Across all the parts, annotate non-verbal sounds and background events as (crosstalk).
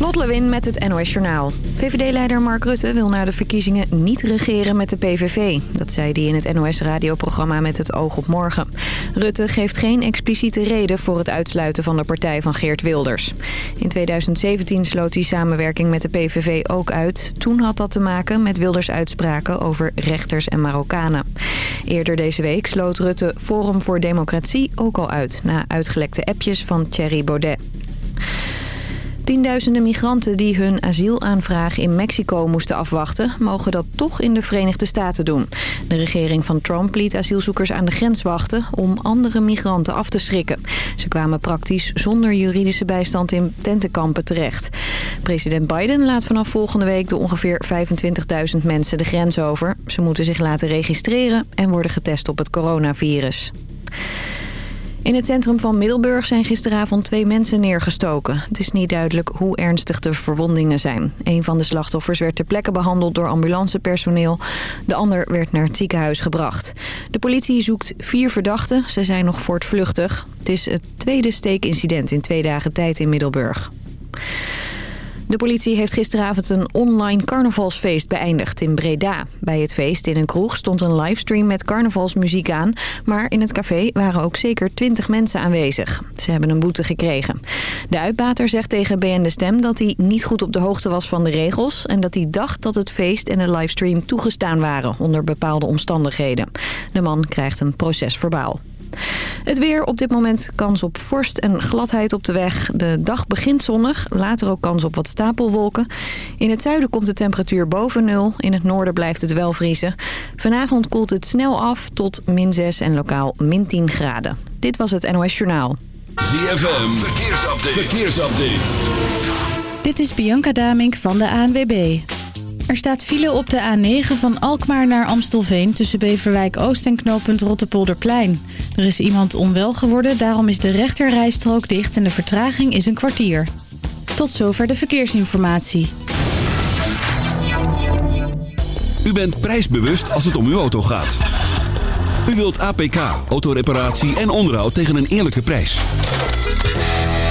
Lot Lewin met het NOS Journaal. VVD-leider Mark Rutte wil na de verkiezingen niet regeren met de PVV. Dat zei hij in het NOS-radioprogramma Met het oog op morgen. Rutte geeft geen expliciete reden voor het uitsluiten van de partij van Geert Wilders. In 2017 sloot hij samenwerking met de PVV ook uit. Toen had dat te maken met Wilders uitspraken over rechters en Marokkanen. Eerder deze week sloot Rutte Forum voor Democratie ook al uit... na uitgelekte appjes van Thierry Baudet. Tienduizenden migranten die hun asielaanvraag in Mexico moesten afwachten... mogen dat toch in de Verenigde Staten doen. De regering van Trump liet asielzoekers aan de grens wachten... om andere migranten af te schrikken. Ze kwamen praktisch zonder juridische bijstand in tentenkampen terecht. President Biden laat vanaf volgende week de ongeveer 25.000 mensen de grens over. Ze moeten zich laten registreren en worden getest op het coronavirus. In het centrum van Middelburg zijn gisteravond twee mensen neergestoken. Het is niet duidelijk hoe ernstig de verwondingen zijn. Een van de slachtoffers werd ter plekke behandeld door ambulancepersoneel. De ander werd naar het ziekenhuis gebracht. De politie zoekt vier verdachten. Ze zijn nog voortvluchtig. Het is het tweede steekincident in twee dagen tijd in Middelburg. De politie heeft gisteravond een online carnavalsfeest beëindigd in Breda. Bij het feest in een kroeg stond een livestream met carnavalsmuziek aan. Maar in het café waren ook zeker 20 mensen aanwezig. Ze hebben een boete gekregen. De uitbater zegt tegen BN De Stem dat hij niet goed op de hoogte was van de regels... en dat hij dacht dat het feest en de livestream toegestaan waren onder bepaalde omstandigheden. De man krijgt een procesverbaal. Het weer op dit moment kans op vorst en gladheid op de weg. De dag begint zonnig, later ook kans op wat stapelwolken. In het zuiden komt de temperatuur boven nul. In het noorden blijft het wel vriezen. Vanavond koelt het snel af tot min 6 en lokaal min 10 graden. Dit was het NOS Journaal. ZFM, verkeersupdate. verkeersupdate. Dit is Bianca Damink van de ANWB. Er staat file op de A9 van Alkmaar naar Amstelveen... tussen Beverwijk Oost en knooppunt Rottepolderplein. Er is iemand onwel geworden, daarom is de rechterrijstrook dicht... en de vertraging is een kwartier. Tot zover de verkeersinformatie. U bent prijsbewust als het om uw auto gaat. U wilt APK, autoreparatie en onderhoud tegen een eerlijke prijs.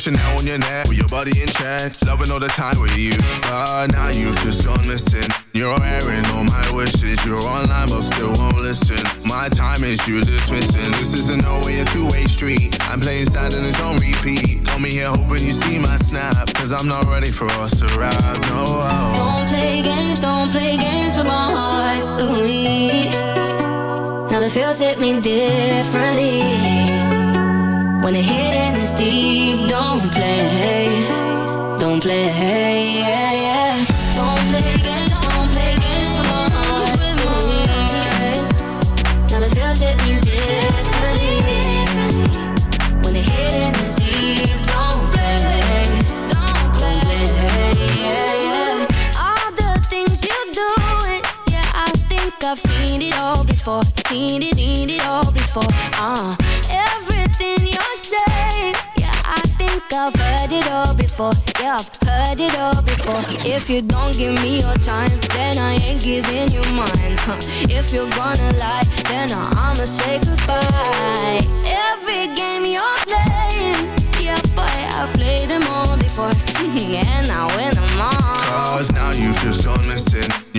Chanel on your neck with your body in check. Loving all the time with you. But now you've just gone missing. You're airing all my wishes. You're online but still won't listen. My time is you dismissing. This isn't no way a two-way street. I'm playing sad and it's on repeat. Call me here hoping you see my snap. Cause I'm not ready for us to ride. No. Don't play games, don't play games with my heart. Ooh, now the feels hit me differently. When the hitting don't play. Yeah, yeah. Don't play games, don't play games with heart. Now the feels hit me differently. When the hitting is deep, don't play, don't play. Yeah, yeah. All the things you doing, yeah, I think I've seen it all before. Seen it, seen it all before. Uh, I've heard it all before. Yeah, I've heard it all before. If you don't give me your time, then I ain't giving you mine. Huh. If you're gonna lie, then I'ma say goodbye. Every game you're playing, yeah, boy, I've played them all before, (laughs) and I win them all. Cause now you've just gone missing.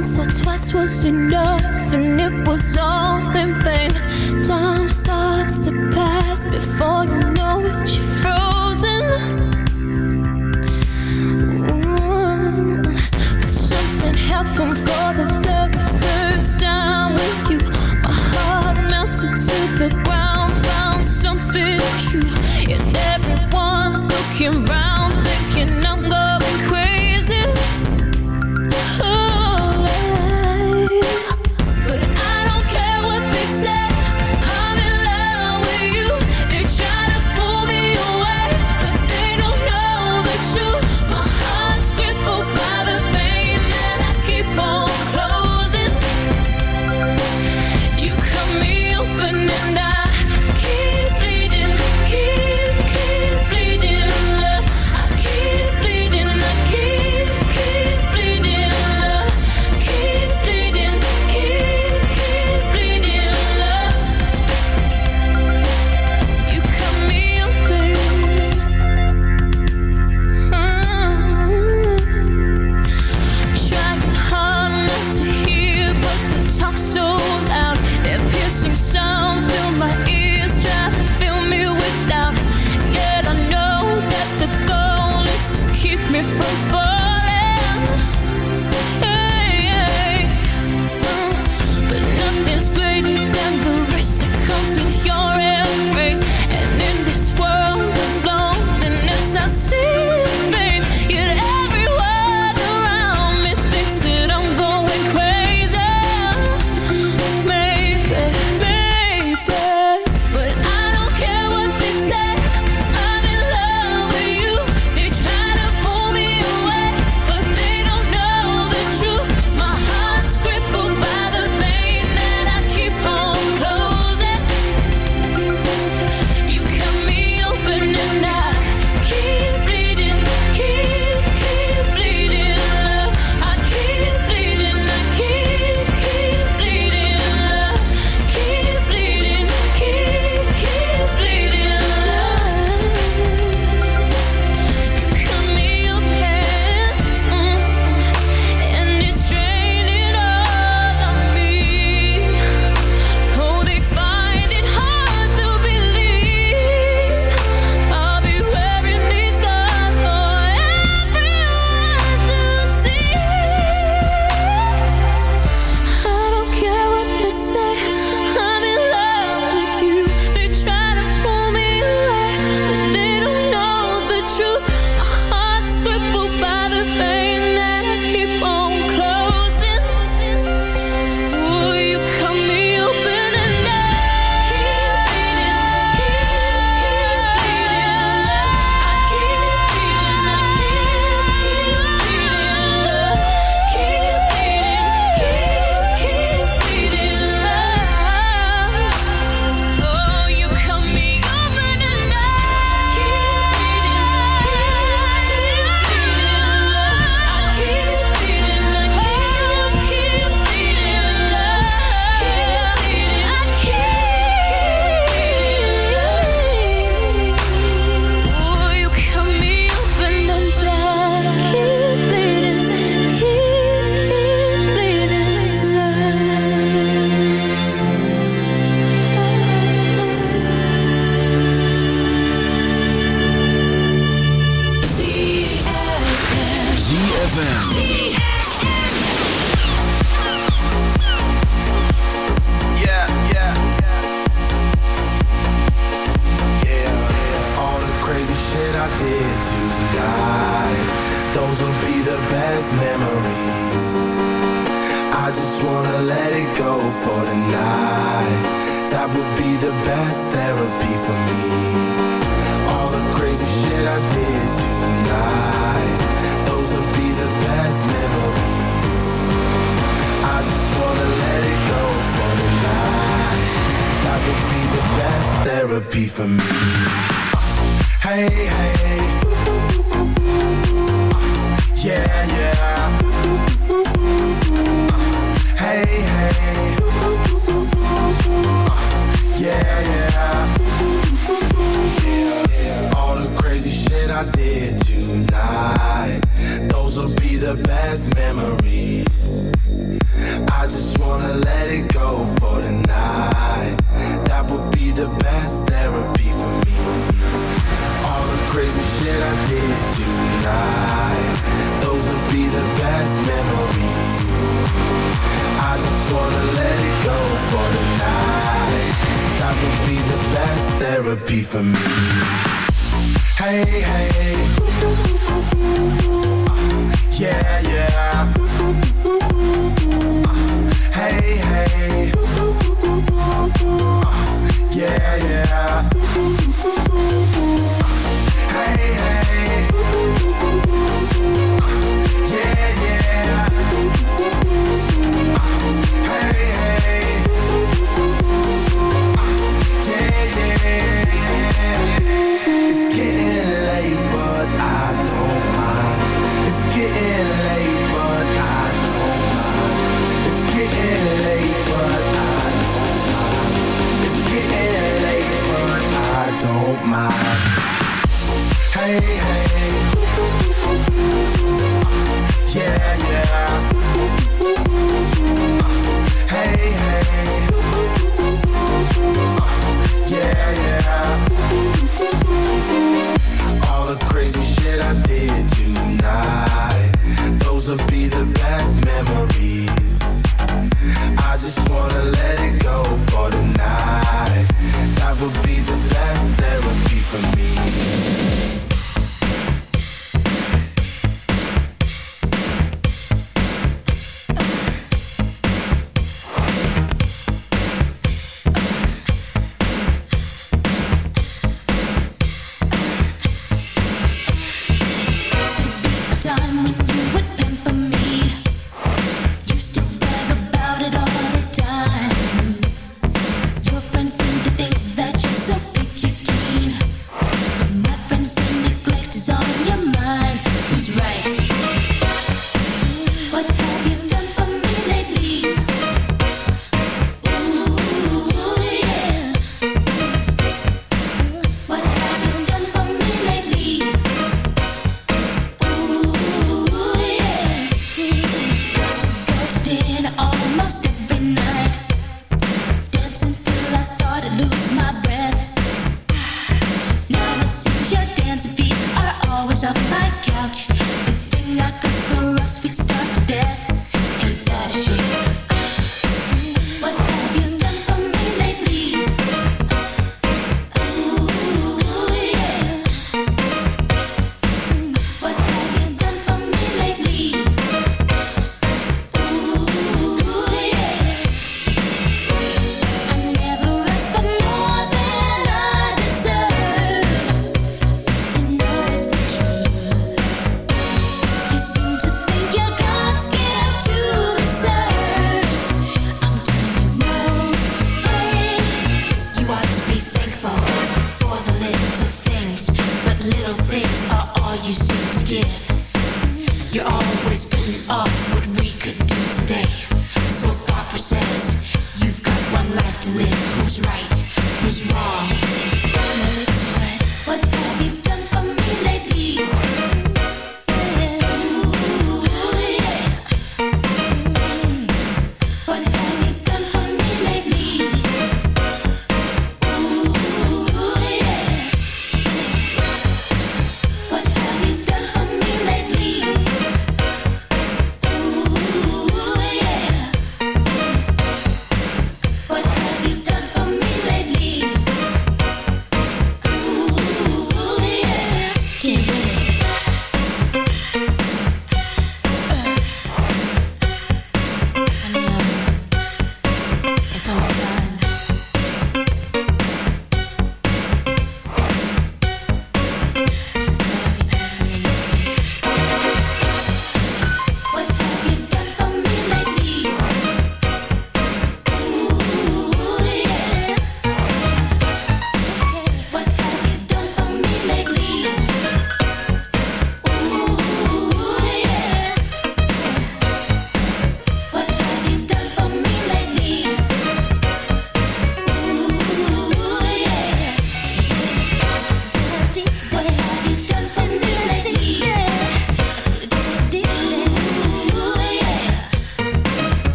once or twice was enough, and it was all in vain. Time starts to pass before you know it, you're frozen. But something happened for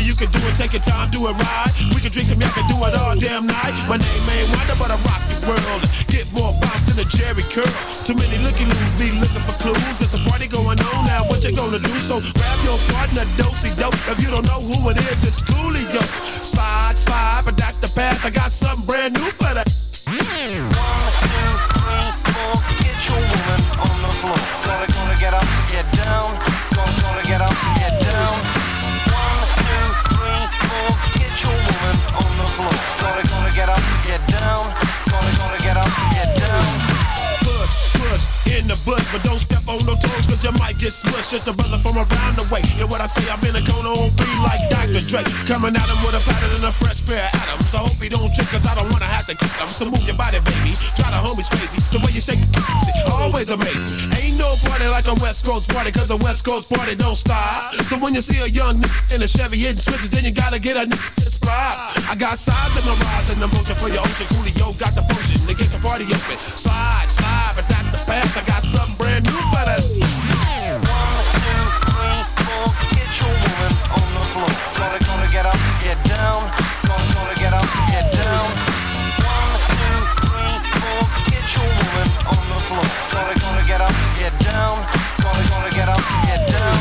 Baby, you can do it, take your time, do it right. We can drink some, y'all can do it all damn night. My name ain't Wonder, but I rock the world. Get more bounce than a Jerry curl. Too many looky loos be looking for clues. There's a party going on now, what you gonna do? So grab your partner, dosey dope. If you don't know who it is, it's Coolio. Slide, slide, but that's the path. I got something brand new cause you might get smushed. It's the brother from around the way. And what I say, I'm in a cone on three like Dr. Dre. Coming at him with a pattern and a fresh pair of atoms. I hope he don't trip, cause I don't wanna have to kick him. So move your body, baby. Try the homies crazy. The way you shake it, always amazing. Ain't no party like a West Coast party, cause a West Coast party don't stop. So when you see a young nigga in a Chevy hitting switches, then you gotta get a that's fly. I got size in my rise and emotion for your ocean. Coolio got the potion to get the party open. Slide, slide, but that's the path. I got something brand new for that. Floor. Gonna, gonna get up, get down. Gonna, gonna get up, get down. One, two, three, four. Get your woman on the floor. Gonna, gonna get up, get down. Gonna, gonna get up, get down.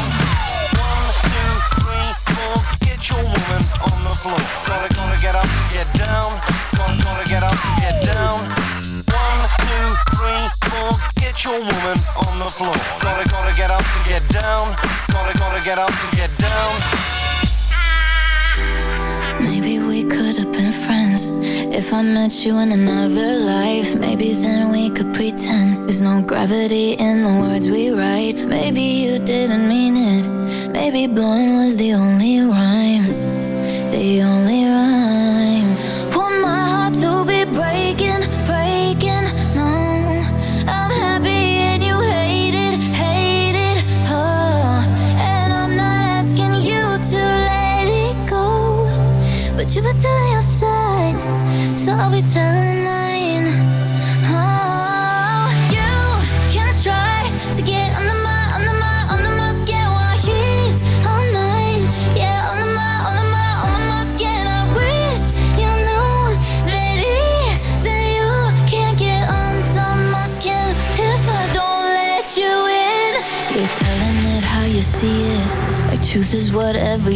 One, two, three, four. Get your woman on the floor. Gonna, gonna get up, get down. Gonna, gonna get up, get down. One, two, three, four. Get your woman on the floor. Gonna, gonna get up get down. Gonna, gonna get up get down. Maybe we could have been friends if I met you in another life. Maybe then we could pretend there's no gravity in the words we write. Maybe you didn't mean it. Maybe blowing was the only rhyme. 是不是？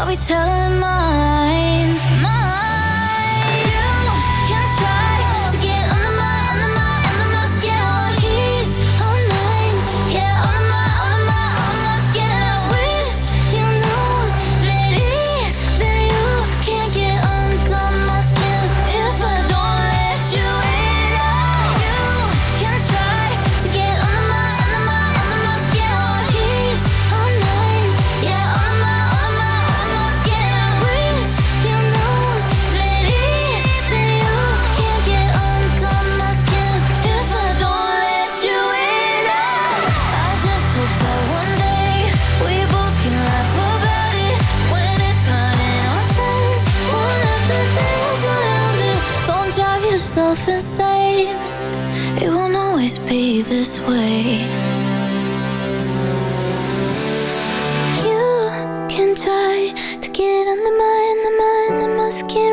I'll be telling mine. myself insane. It won't always be this way. You can try to get on the mind, the mind, the skin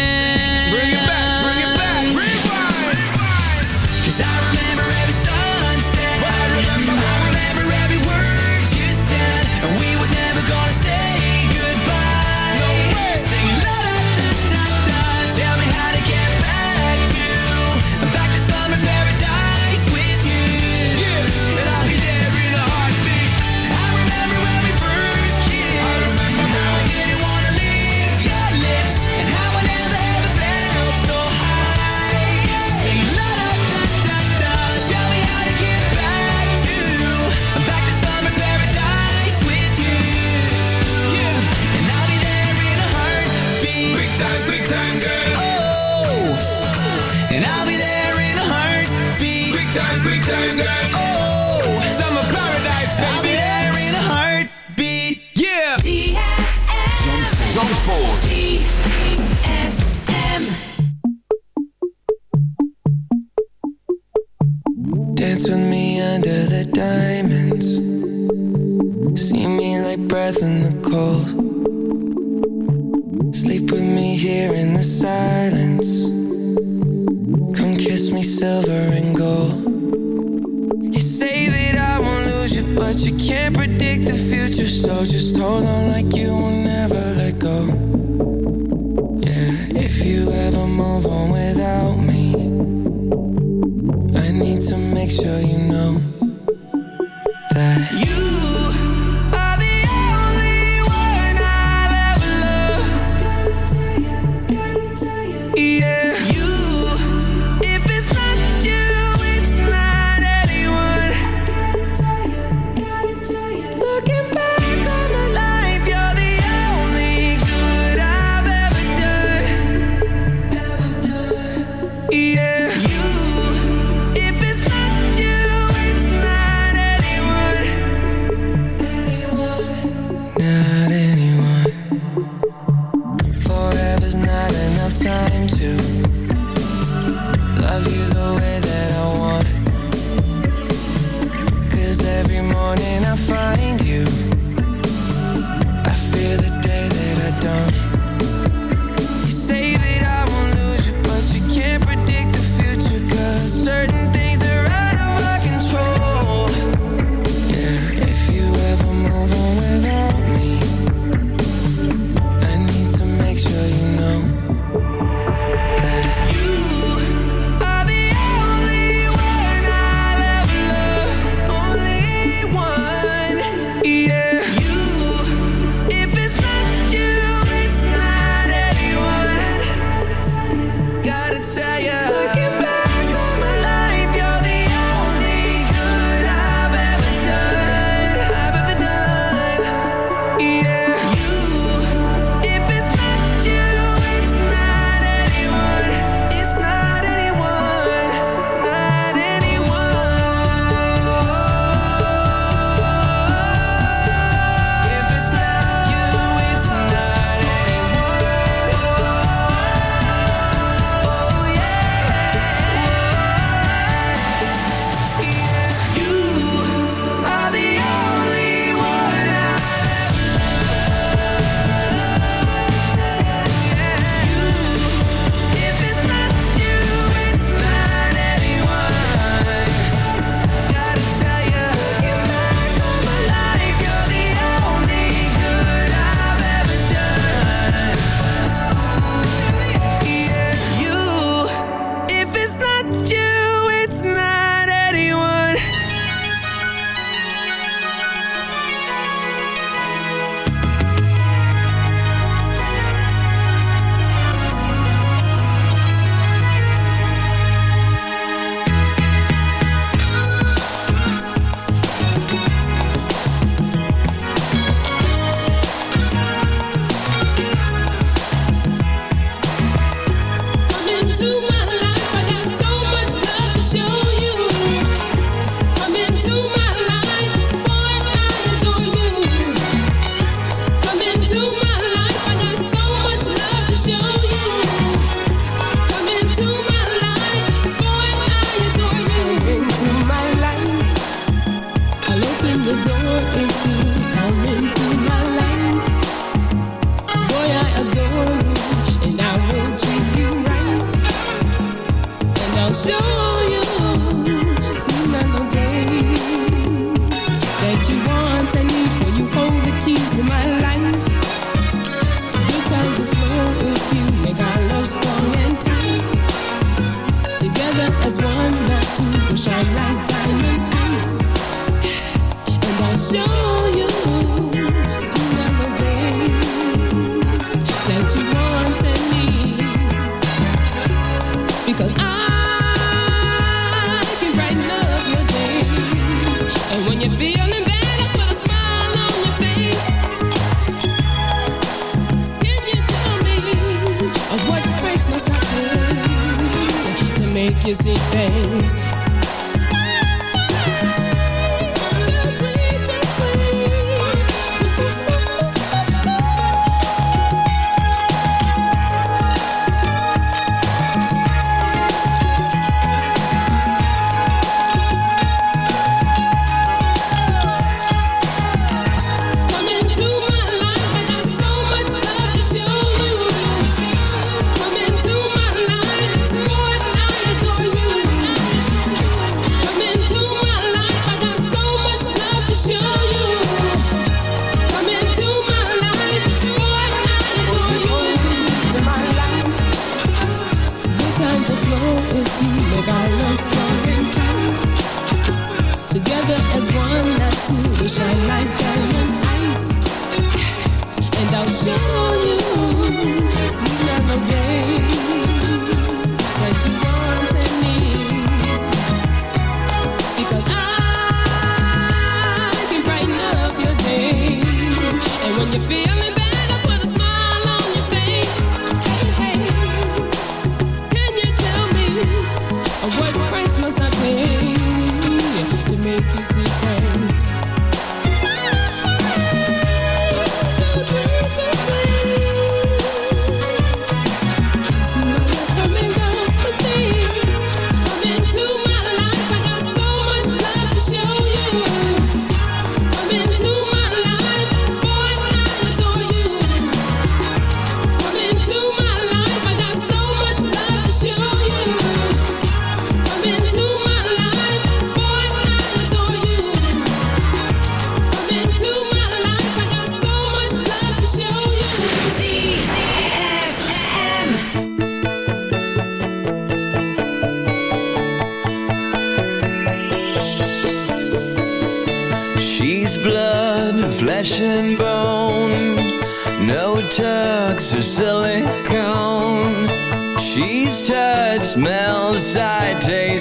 kissing face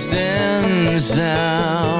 taste, and sound.